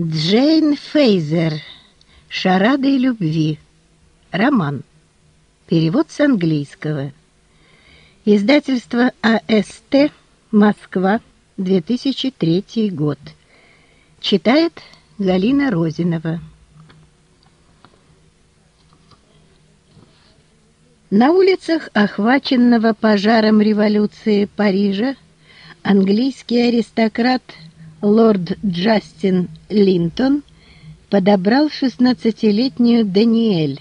Джейн Фейзер. Шарады любви. Роман. Перевод с английского. Издательство АСТ. Москва. 2003 год. Читает Галина Розинова. На улицах охваченного пожаром революции Парижа английский аристократ лорд Джастин Линтон подобрал шестнадцатилетнюю Даниэль,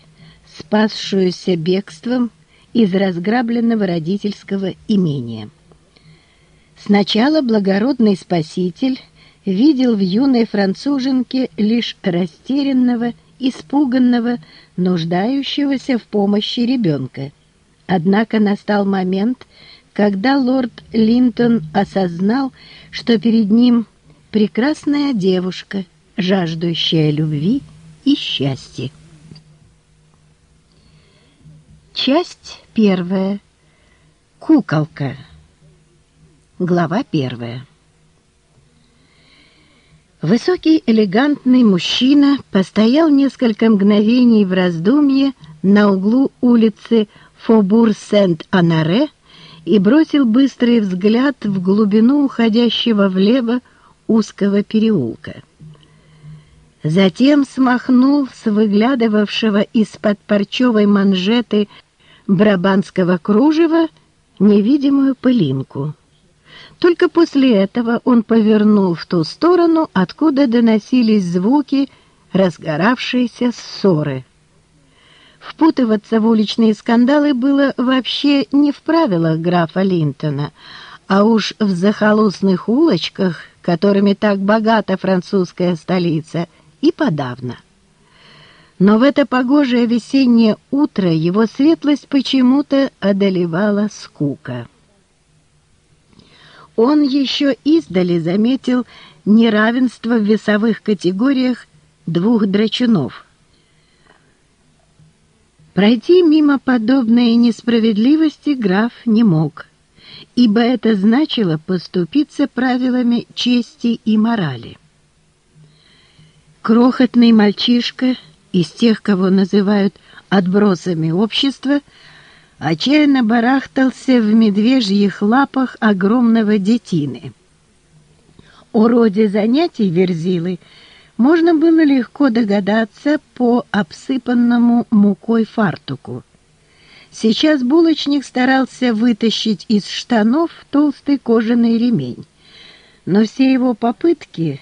спасшуюся бегством из разграбленного родительского имения. Сначала благородный спаситель видел в юной француженке лишь растерянного, испуганного, нуждающегося в помощи ребенка. Однако настал момент, когда лорд Линтон осознал, что перед ним прекрасная девушка, жаждущая любви и счастья. Часть первая. Куколка. Глава первая. Высокий элегантный мужчина постоял несколько мгновений в раздумье на углу улицы Фобур-Сент-Анаре и бросил быстрый взгляд в глубину уходящего влево узкого переулка. Затем смахнул с выглядывавшего из-под парчевой манжеты брабанского кружева невидимую пылинку. Только после этого он повернул в ту сторону, откуда доносились звуки разгоравшейся ссоры. Впутываться в уличные скандалы было вообще не в правилах графа Линтона, а уж в захолустных улочках которыми так богата французская столица, и подавно. Но в это погожее весеннее утро его светлость почему-то одолевала скука. Он еще издали заметил неравенство в весовых категориях двух драчунов. Пройти мимо подобной несправедливости граф не мог – ибо это значило поступиться правилами чести и морали. Крохотный мальчишка из тех, кого называют отбросами общества, отчаянно барахтался в медвежьих лапах огромного детины. О роде занятий Верзилы можно было легко догадаться по обсыпанному мукой фартуку. Сейчас булочник старался вытащить из штанов толстый кожаный ремень, но все его попытки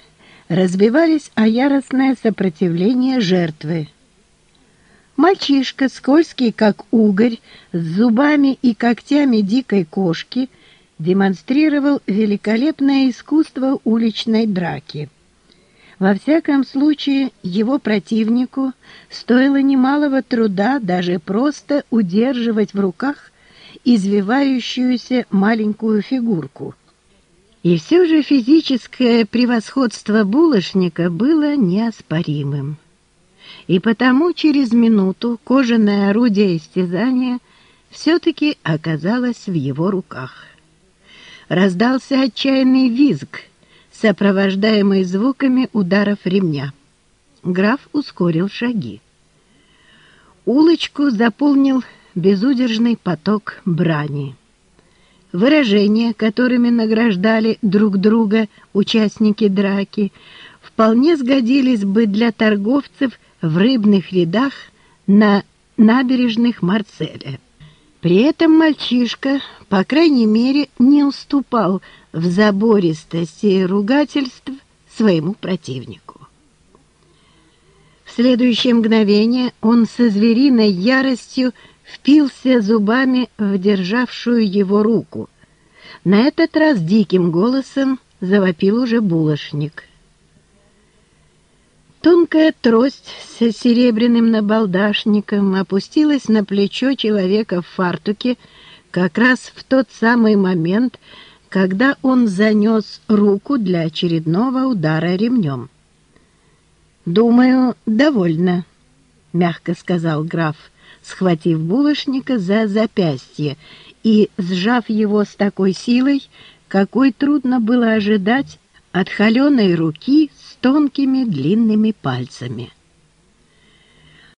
разбивались о яростное сопротивление жертвы. Мальчишка, скользкий как угорь, с зубами и когтями дикой кошки, демонстрировал великолепное искусство уличной драки. Во всяком случае, его противнику стоило немалого труда даже просто удерживать в руках извивающуюся маленькую фигурку. И все же физическое превосходство булочника было неоспоримым. И потому через минуту кожаное орудие истязания все-таки оказалось в его руках. Раздался отчаянный визг — сопровождаемый звуками ударов ремня. Граф ускорил шаги. Улочку заполнил безудержный поток брани. Выражения, которыми награждали друг друга участники драки, вполне сгодились бы для торговцев в рыбных рядах на набережных Марселя. При этом мальчишка, по крайней мере, не уступал в забористости ругательств своему противнику. В следующее мгновение он со звериной яростью впился зубами в державшую его руку. На этот раз диким голосом завопил уже булочник — Тонкая трость с серебряным набалдашником опустилась на плечо человека в фартуке как раз в тот самый момент, когда он занес руку для очередного удара ремнем. «Думаю, довольно», — мягко сказал граф, схватив булочника за запястье и сжав его с такой силой, какой трудно было ожидать от холеной руки тонкими длинными пальцами.